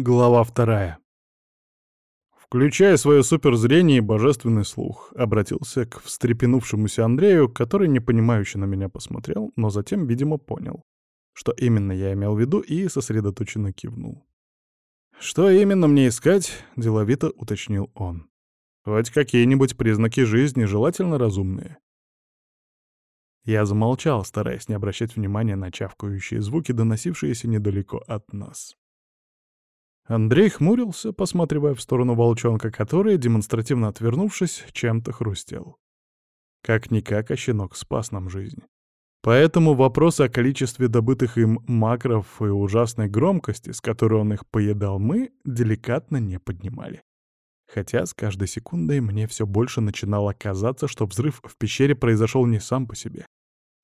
Глава вторая. Включая свое суперзрение и божественный слух, обратился к встрепенувшемуся Андрею, который непонимающе на меня посмотрел, но затем, видимо, понял, что именно я имел в виду, и сосредоточенно кивнул. «Что именно мне искать?» — деловито уточнил он. «Хоть какие-нибудь признаки жизни, желательно разумные». Я замолчал, стараясь не обращать внимания на чавкающие звуки, доносившиеся недалеко от нас. Андрей хмурился, посматривая в сторону волчонка, который, демонстративно отвернувшись, чем-то хрустел. Как-никак, а щенок спас нам жизнь. Поэтому вопрос о количестве добытых им макров и ужасной громкости, с которой он их поедал, мы деликатно не поднимали. Хотя с каждой секундой мне все больше начинало казаться, что взрыв в пещере произошел не сам по себе,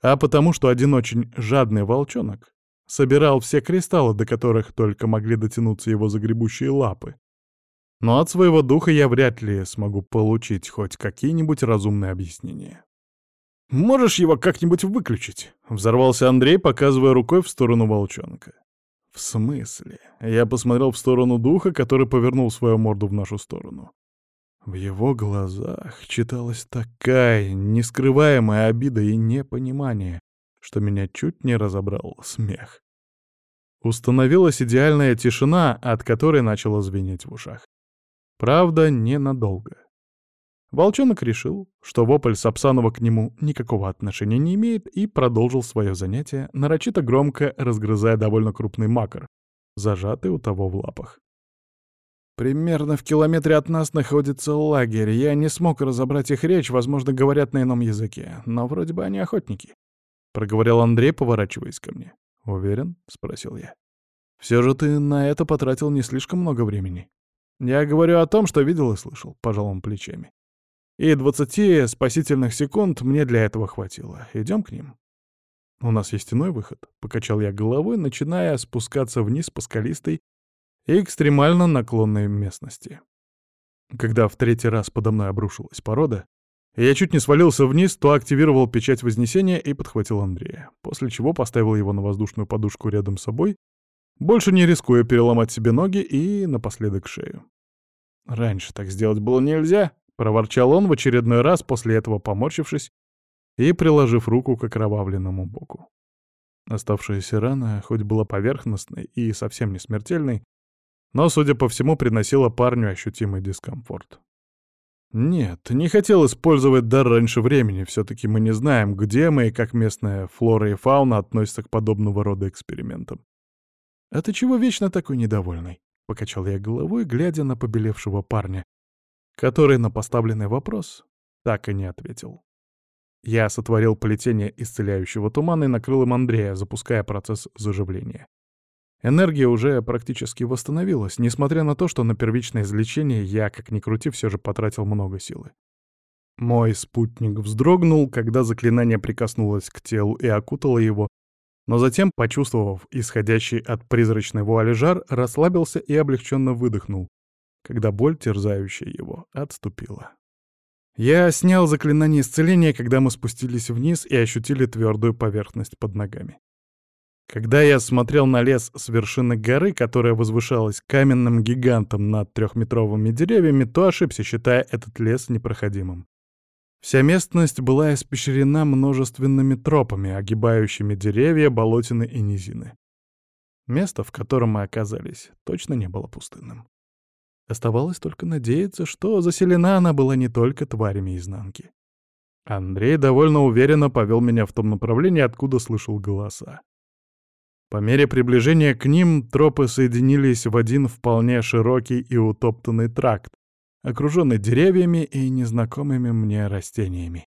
а потому что один очень жадный волчонок Собирал все кристаллы, до которых только могли дотянуться его загребущие лапы. Но от своего духа я вряд ли смогу получить хоть какие-нибудь разумные объяснения. «Можешь его как-нибудь выключить?» — взорвался Андрей, показывая рукой в сторону волчонка. «В смысле?» Я посмотрел в сторону духа, который повернул свою морду в нашу сторону. В его глазах читалась такая нескрываемая обида и непонимание, что меня чуть не разобрал смех. Установилась идеальная тишина, от которой начало звенеть в ушах. Правда, ненадолго. Волчонок решил, что вопль Сапсанова к нему никакого отношения не имеет, и продолжил свое занятие, нарочито громко разгрызая довольно крупный макар, зажатый у того в лапах. Примерно в километре от нас находится лагерь. Я не смог разобрать их речь, возможно, говорят на ином языке, но вроде бы они охотники. Проговорил Андрей, поворачиваясь ко мне. «Уверен?» — спросил я. «Все же ты на это потратил не слишком много времени». «Я говорю о том, что видел и слышал», — пожал он плечами. «И двадцати спасительных секунд мне для этого хватило. Идем к ним». «У нас есть иной выход», — покачал я головой, начиная спускаться вниз по скалистой и экстремально наклонной местности. Когда в третий раз подо мной обрушилась порода, я чуть не свалился вниз, то активировал печать Вознесения и подхватил Андрея, после чего поставил его на воздушную подушку рядом с собой, больше не рискуя переломать себе ноги и напоследок шею. «Раньше так сделать было нельзя», — проворчал он в очередной раз, после этого поморщившись и приложив руку к окровавленному боку. Оставшаяся рана, хоть была поверхностной и совсем не смертельной, но, судя по всему, приносила парню ощутимый дискомфорт. Нет, не хотел использовать дар раньше времени, все-таки мы не знаем, где мы и как местная флора и фауна относятся к подобного рода экспериментам. «А ты чего вечно такой недовольный?» — покачал я головой, глядя на побелевшего парня, который на поставленный вопрос так и не ответил. Я сотворил плетение исцеляющего тумана и накрыл им Андрея, запуская процесс заживления. Энергия уже практически восстановилась, несмотря на то, что на первичное излечение я, как ни крути, все же потратил много силы. Мой спутник вздрогнул, когда заклинание прикоснулось к телу и окутало его, но затем, почувствовав исходящий от призрачной вуали жар, расслабился и облегченно выдохнул, когда боль, терзающая его, отступила. Я снял заклинание исцеления, когда мы спустились вниз и ощутили твердую поверхность под ногами. Когда я смотрел на лес с вершины горы, которая возвышалась каменным гигантом над трехметровыми деревьями, то ошибся, считая этот лес непроходимым. Вся местность была испещрена множественными тропами, огибающими деревья, болотины и низины. Место, в котором мы оказались, точно не было пустынным. Оставалось только надеяться, что заселена она была не только тварями изнанки. Андрей довольно уверенно повел меня в том направлении, откуда слышал голоса. По мере приближения к ним тропы соединились в один вполне широкий и утоптанный тракт, окруженный деревьями и незнакомыми мне растениями.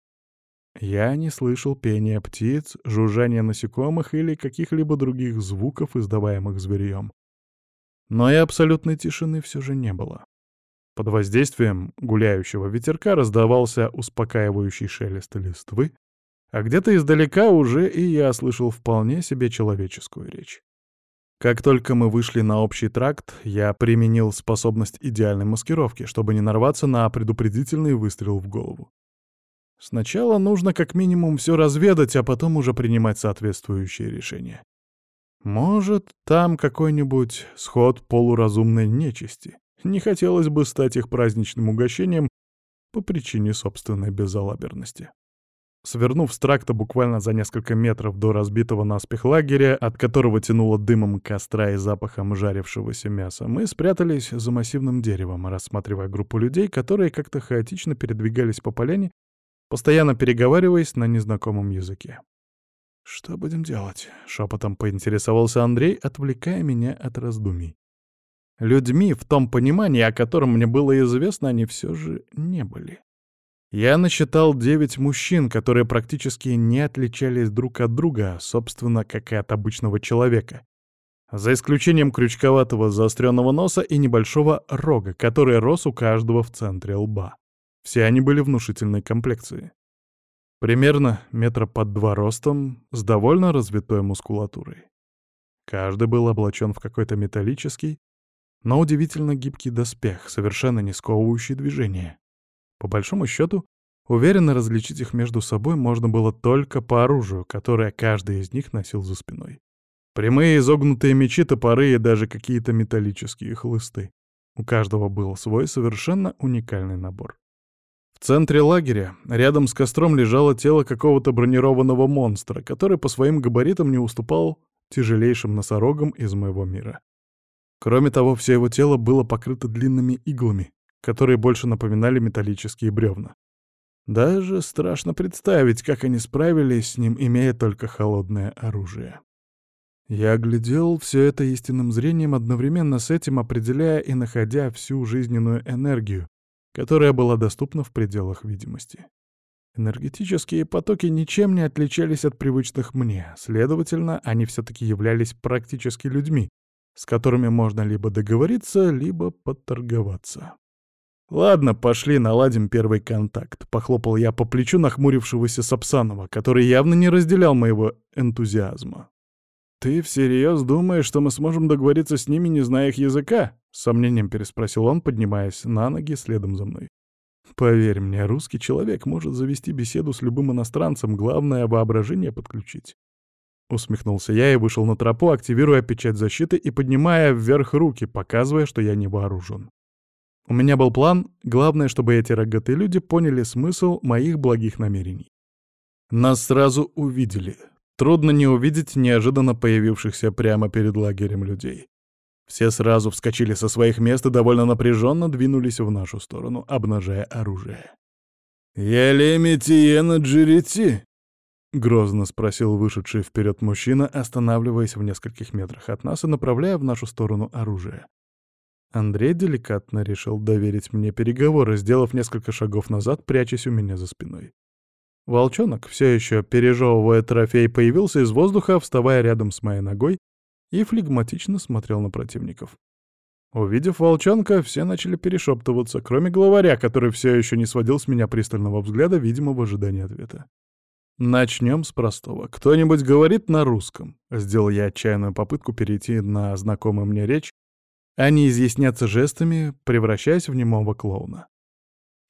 Я не слышал пения птиц, жужжания насекомых или каких-либо других звуков, издаваемых зверьем. Но и абсолютной тишины все же не было. Под воздействием гуляющего ветерка раздавался успокаивающий шелест листвы, а где-то издалека уже и я слышал вполне себе человеческую речь. Как только мы вышли на общий тракт, я применил способность идеальной маскировки, чтобы не нарваться на предупредительный выстрел в голову. Сначала нужно как минимум все разведать, а потом уже принимать соответствующие решения. Может, там какой-нибудь сход полуразумной нечисти. Не хотелось бы стать их праздничным угощением по причине собственной безалаберности. Свернув с тракта буквально за несколько метров до разбитого наспех лагеря, от которого тянуло дымом костра и запахом жарившегося мяса, мы спрятались за массивным деревом, рассматривая группу людей, которые как-то хаотично передвигались по поляне, постоянно переговариваясь на незнакомом языке. «Что будем делать?» — шепотом поинтересовался Андрей, отвлекая меня от раздумий. Людьми в том понимании, о котором мне было известно, они все же не были. Я насчитал девять мужчин, которые практически не отличались друг от друга, собственно, как и от обычного человека. За исключением крючковатого заостренного носа и небольшого рога, который рос у каждого в центре лба. Все они были внушительной комплекции. Примерно метра под два ростом, с довольно развитой мускулатурой. Каждый был облачен в какой-то металлический, но удивительно гибкий доспех, совершенно не сковывающий движение. По большому счету, уверенно различить их между собой можно было только по оружию, которое каждый из них носил за спиной. Прямые изогнутые мечи, топоры и даже какие-то металлические хлысты. У каждого был свой совершенно уникальный набор. В центре лагеря, рядом с костром, лежало тело какого-то бронированного монстра, который по своим габаритам не уступал тяжелейшим носорогам из моего мира. Кроме того, все его тело было покрыто длинными иглами, которые больше напоминали металлические бревна. Даже страшно представить, как они справились с ним, имея только холодное оружие. Я глядел все это истинным зрением, одновременно с этим определяя и находя всю жизненную энергию, которая была доступна в пределах видимости. Энергетические потоки ничем не отличались от привычных мне, следовательно, они все-таки являлись практически людьми, с которыми можно либо договориться, либо подторговаться. «Ладно, пошли, наладим первый контакт», — похлопал я по плечу нахмурившегося Сапсанова, который явно не разделял моего энтузиазма. «Ты всерьез думаешь, что мы сможем договориться с ними, не зная их языка?» — с сомнением переспросил он, поднимаясь на ноги следом за мной. «Поверь мне, русский человек может завести беседу с любым иностранцем, главное — воображение подключить». Усмехнулся я и вышел на тропу, активируя печать защиты и поднимая вверх руки, показывая, что я не вооружен. У меня был план, главное, чтобы эти рогатые люди поняли смысл моих благих намерений. Нас сразу увидели. Трудно не увидеть неожиданно появившихся прямо перед лагерем людей. Все сразу вскочили со своих мест и довольно напряженно двинулись в нашу сторону, обнажая оружие. «Я Лемитиена Джерити?» — грозно спросил вышедший вперед мужчина, останавливаясь в нескольких метрах от нас и направляя в нашу сторону оружие. Андрей деликатно решил доверить мне переговоры, сделав несколько шагов назад, прячась у меня за спиной. Волчонок, все еще пережевывая трофей, появился из воздуха, вставая рядом с моей ногой и флегматично смотрел на противников. Увидев волчонка, все начали перешептываться, кроме главаря, который все еще не сводил с меня пристального взгляда, видимо, в ожидании ответа. Начнем с простого. Кто-нибудь говорит на русском? Сделал я отчаянную попытку перейти на знакомую мне речь, не изъясняться жестами, превращаясь в немого клоуна.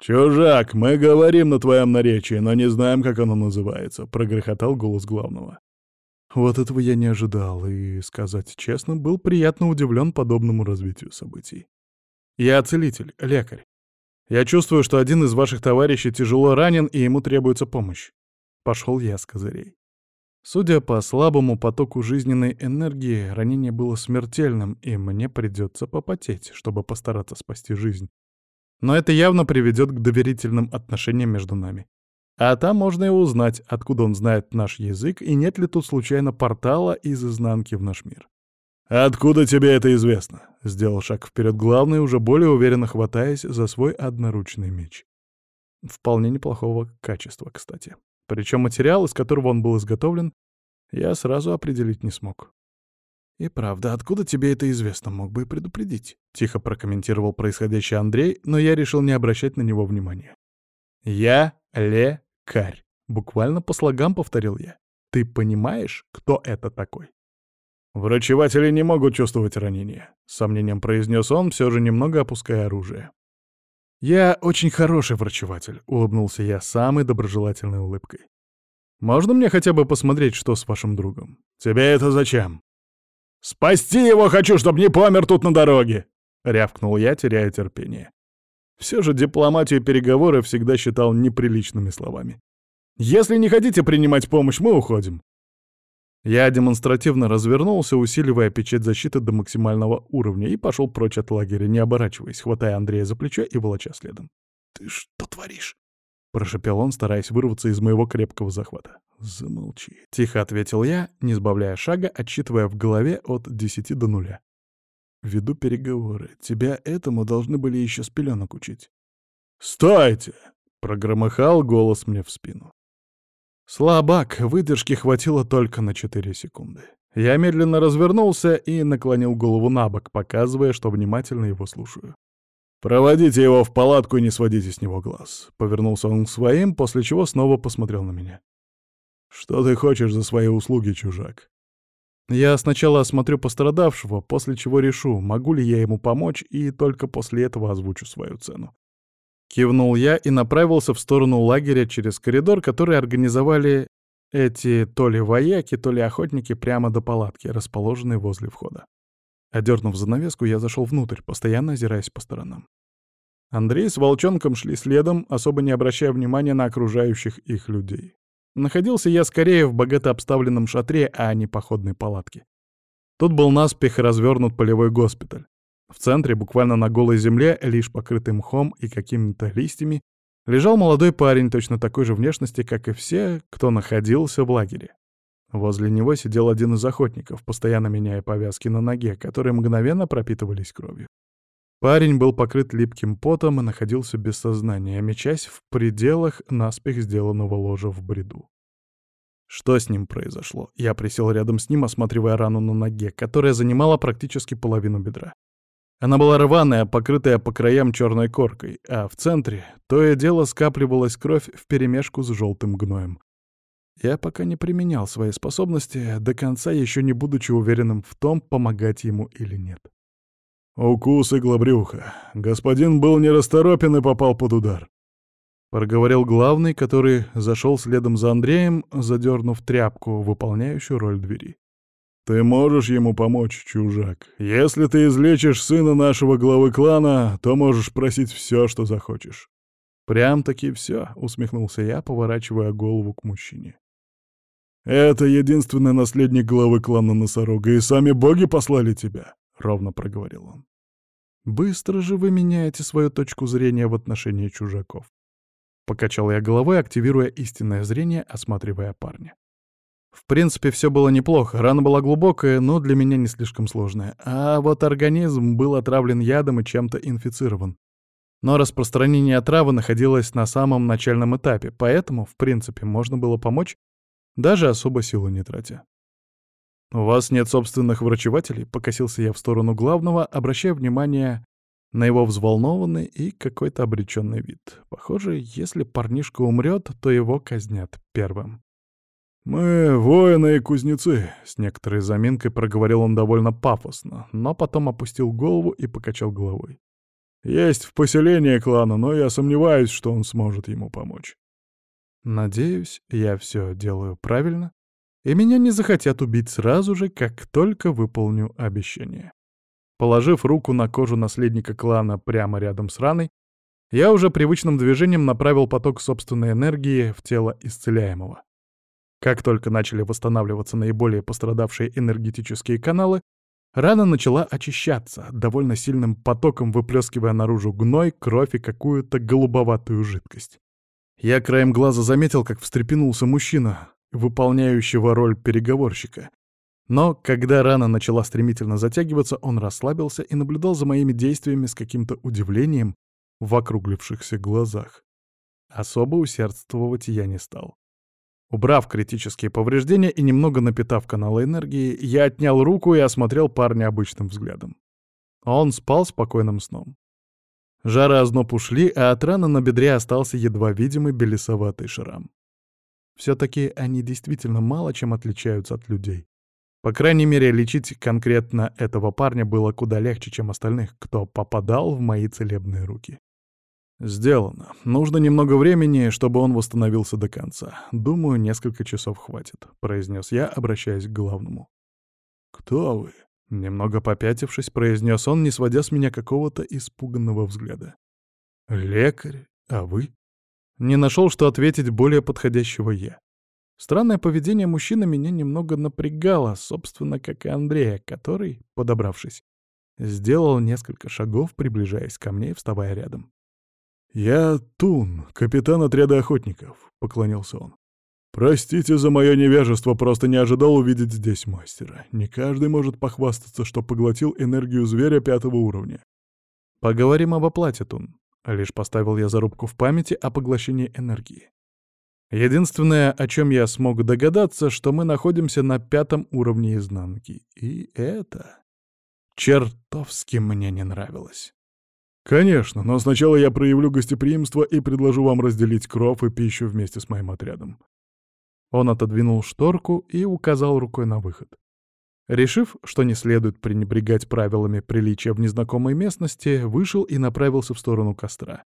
«Чужак, мы говорим на твоем наречии, но не знаем, как оно называется», — прогрохотал голос главного. Вот этого я не ожидал и, сказать честно, был приятно удивлен подобному развитию событий. Я целитель, лекарь. Я чувствую, что один из ваших товарищей тяжело ранен, и ему требуется помощь. Пошел я с козырей. Судя по слабому потоку жизненной энергии, ранение было смертельным, и мне придется попотеть, чтобы постараться спасти жизнь. Но это явно приведет к доверительным отношениям между нами. А там можно и узнать, откуда он знает наш язык и нет ли тут случайно портала из изнанки в наш мир. «Откуда тебе это известно?» — сделал шаг вперед главный, уже более уверенно хватаясь за свой одноручный меч. Вполне неплохого качества, кстати. Причем материал, из которого он был изготовлен, я сразу определить не смог. «И правда, откуда тебе это известно, мог бы и предупредить?» — тихо прокомментировал происходящее Андрей, но я решил не обращать на него внимания. «Я лекарь», — буквально по слогам повторил я. «Ты понимаешь, кто это такой?» «Врачеватели не могут чувствовать ранения», — с сомнением произнес он, все же немного опуская оружие. «Я очень хороший врачеватель», — улыбнулся я самой доброжелательной улыбкой. «Можно мне хотя бы посмотреть, что с вашим другом?» «Тебе это зачем?» «Спасти его хочу, чтобы не помер тут на дороге!» — рявкнул я, теряя терпение. Все же дипломатию переговоры всегда считал неприличными словами. «Если не хотите принимать помощь, мы уходим». Я демонстративно развернулся, усиливая печать защиты до максимального уровня, и пошел прочь от лагеря, не оборачиваясь, хватая Андрея за плечо и волоча следом. «Ты что творишь?» — прошепел он, стараясь вырваться из моего крепкого захвата. «Замолчи», — тихо ответил я, не сбавляя шага, отсчитывая в голове от десяти до нуля. «Веду переговоры. Тебя этому должны были еще с пеленок учить». «Стойте!» — прогромыхал голос мне в спину. Слабак, выдержки хватило только на четыре секунды. Я медленно развернулся и наклонил голову на бок, показывая, что внимательно его слушаю. «Проводите его в палатку и не сводите с него глаз», — повернулся он к своим, после чего снова посмотрел на меня. «Что ты хочешь за свои услуги, чужак?» «Я сначала осмотрю пострадавшего, после чего решу, могу ли я ему помочь, и только после этого озвучу свою цену. Кивнул я и направился в сторону лагеря через коридор, который организовали эти то ли вояки, то ли охотники прямо до палатки, расположенной возле входа. Одернув занавеску, я зашел внутрь, постоянно озираясь по сторонам. Андрей с волчонком шли следом, особо не обращая внимания на окружающих их людей. Находился я скорее в богато обставленном шатре, а не походной палатке. Тут был наспех развернут полевой госпиталь. В центре, буквально на голой земле, лишь покрытый мхом и какими-то листьями, лежал молодой парень точно такой же внешности, как и все, кто находился в лагере. Возле него сидел один из охотников, постоянно меняя повязки на ноге, которые мгновенно пропитывались кровью. Парень был покрыт липким потом и находился без сознания, мечась в пределах наспех сделанного ложа в бреду. Что с ним произошло? Я присел рядом с ним, осматривая рану на ноге, которая занимала практически половину бедра. Она была рваная, покрытая по краям черной коркой, а в центре то и дело скапливалась кровь вперемешку с желтым гноем. Я пока не применял свои способности, до конца еще не будучи уверенным в том, помогать ему или нет. «Укус иглобрюха. Господин был нерасторопен и попал под удар», — проговорил главный, который зашел следом за Андреем, задернув тряпку, выполняющую роль двери. «Ты можешь ему помочь, чужак. Если ты излечишь сына нашего главы клана, то можешь просить все, что захочешь». «Прям-таки все», — усмехнулся я, поворачивая голову к мужчине. «Это единственный наследник главы клана Носорога, и сами боги послали тебя», — ровно проговорил он. «Быстро же вы меняете свою точку зрения в отношении чужаков». Покачал я головой, активируя истинное зрение, осматривая парня. В принципе, все было неплохо, рана была глубокая, но для меня не слишком сложная. А вот организм был отравлен ядом и чем-то инфицирован. Но распространение отравы находилось на самом начальном этапе, поэтому, в принципе, можно было помочь, даже особо силу не тратя. «У вас нет собственных врачевателей?» — покосился я в сторону главного, обращая внимание на его взволнованный и какой-то обреченный вид. Похоже, если парнишка умрет, то его казнят первым. «Мы воины и кузнецы», — с некоторой заминкой проговорил он довольно пафосно, но потом опустил голову и покачал головой. «Есть в поселении клана, но я сомневаюсь, что он сможет ему помочь». «Надеюсь, я все делаю правильно, и меня не захотят убить сразу же, как только выполню обещание». Положив руку на кожу наследника клана прямо рядом с раной, я уже привычным движением направил поток собственной энергии в тело исцеляемого. Как только начали восстанавливаться наиболее пострадавшие энергетические каналы, рана начала очищаться, довольно сильным потоком выплескивая наружу гной, кровь и какую-то голубоватую жидкость. Я краем глаза заметил, как встрепенулся мужчина, выполняющего роль переговорщика. Но когда рана начала стремительно затягиваться, он расслабился и наблюдал за моими действиями с каким-то удивлением в округлившихся глазах. Особо усердствовать я не стал. Убрав критические повреждения и немного напитав каналы энергии, я отнял руку и осмотрел парня обычным взглядом. Он спал спокойным сном. Жара озноб ушли, а от раны на бедре остался едва видимый белесоватый шрам. Все-таки они действительно мало чем отличаются от людей. По крайней мере, лечить конкретно этого парня было куда легче, чем остальных, кто попадал в мои целебные руки. «Сделано. Нужно немного времени, чтобы он восстановился до конца. Думаю, несколько часов хватит», — произнес я, обращаясь к главному. «Кто вы?» Немного попятившись, произнес он, не сводя с меня какого-то испуганного взгляда. «Лекарь? А вы?» Не нашел, что ответить более подходящего я. Странное поведение мужчины меня немного напрягало, собственно, как и Андрея, который, подобравшись, сделал несколько шагов, приближаясь ко мне и вставая рядом. «Я Тун, капитан отряда охотников», — поклонился он. «Простите за мое невежество, просто не ожидал увидеть здесь мастера. Не каждый может похвастаться, что поглотил энергию зверя пятого уровня». «Поговорим об оплате, Тун», — лишь поставил я зарубку в памяти о поглощении энергии. Единственное, о чем я смог догадаться, что мы находимся на пятом уровне изнанки. И это чертовски мне не нравилось. «Конечно, но сначала я проявлю гостеприимство и предложу вам разделить кров и пищу вместе с моим отрядом». Он отодвинул шторку и указал рукой на выход. Решив, что не следует пренебрегать правилами приличия в незнакомой местности, вышел и направился в сторону костра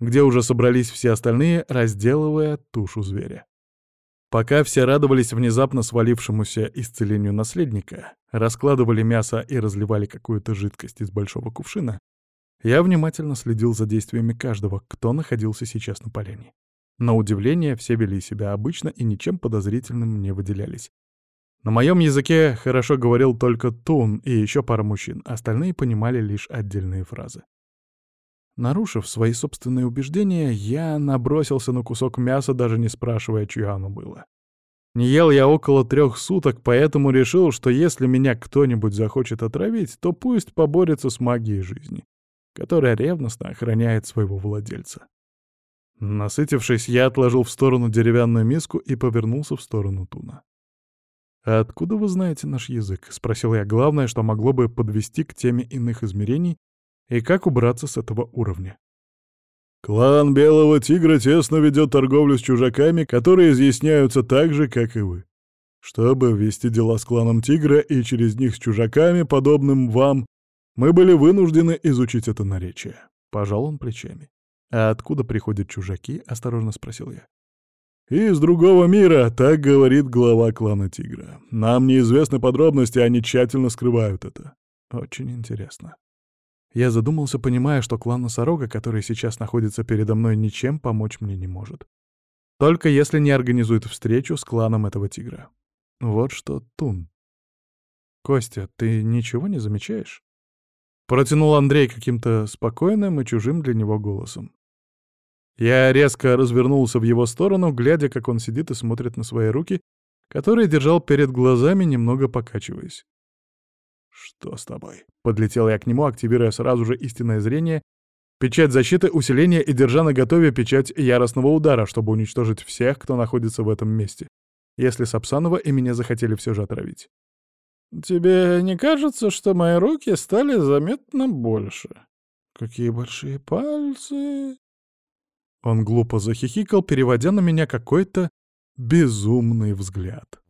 где уже собрались все остальные, разделывая тушу зверя. Пока все радовались внезапно свалившемуся исцелению наследника, раскладывали мясо и разливали какую-то жидкость из большого кувшина, я внимательно следил за действиями каждого, кто находился сейчас на поляне. На удивление, все вели себя обычно и ничем подозрительным не выделялись. На моем языке хорошо говорил только Тун и еще пара мужчин, остальные понимали лишь отдельные фразы. Нарушив свои собственные убеждения, я набросился на кусок мяса, даже не спрашивая, чье оно было. Не ел я около трех суток, поэтому решил, что если меня кто-нибудь захочет отравить, то пусть поборется с магией жизни, которая ревностно охраняет своего владельца. Насытившись, я отложил в сторону деревянную миску и повернулся в сторону Туна. «А откуда вы знаете наш язык?» — спросил я главное, что могло бы подвести к теме иных измерений и как убраться с этого уровня. Клан Белого Тигра тесно ведет торговлю с чужаками, которые изъясняются так же, как и вы. Чтобы вести дела с кланом Тигра и через них с чужаками, подобным вам, мы были вынуждены изучить это наречие. Пожал он плечами. «А откуда приходят чужаки?» — осторожно спросил я. «Из другого мира», — так говорит глава клана Тигра. «Нам неизвестны подробности, они тщательно скрывают это». «Очень интересно». Я задумался, понимая, что клан Носорога, который сейчас находится передо мной, ничем помочь мне не может. Только если не организует встречу с кланом этого тигра. Вот что Тун. «Костя, ты ничего не замечаешь?» Протянул Андрей каким-то спокойным и чужим для него голосом. Я резко развернулся в его сторону, глядя, как он сидит и смотрит на свои руки, которые держал перед глазами, немного покачиваясь. «Что с тобой?» Подлетел я к нему, активируя сразу же истинное зрение, печать защиты, усиления и держа на готове печать яростного удара, чтобы уничтожить всех, кто находится в этом месте, если Сапсанова и меня захотели все же отравить. «Тебе не кажется, что мои руки стали заметно больше?» «Какие большие пальцы!» Он глупо захихикал, переводя на меня какой-то безумный взгляд.